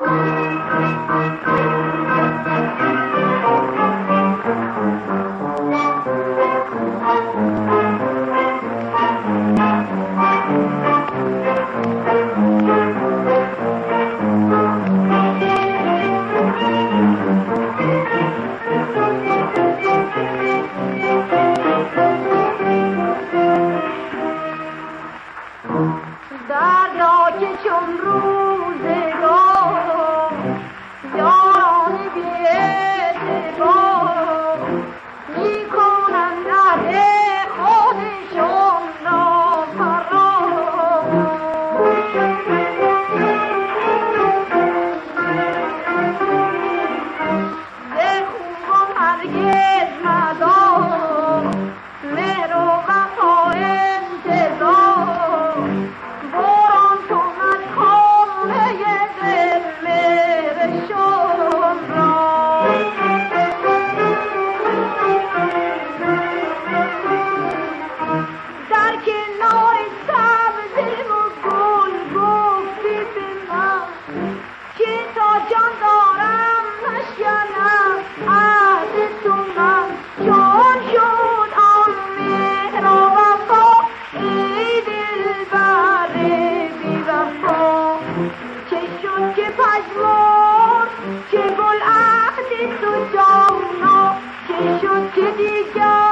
you. Holy پژمرد که بلعهد تو دانا چه شد که دیگر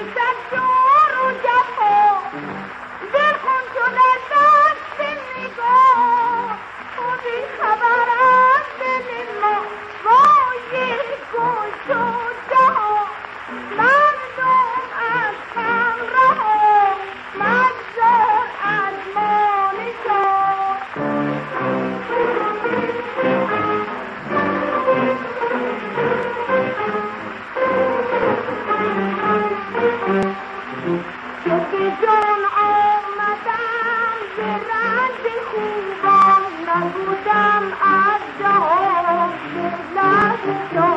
بیشتر جور و جفا بخون تو چون آمدم ز رد خوبان نبودم از جهان لحظه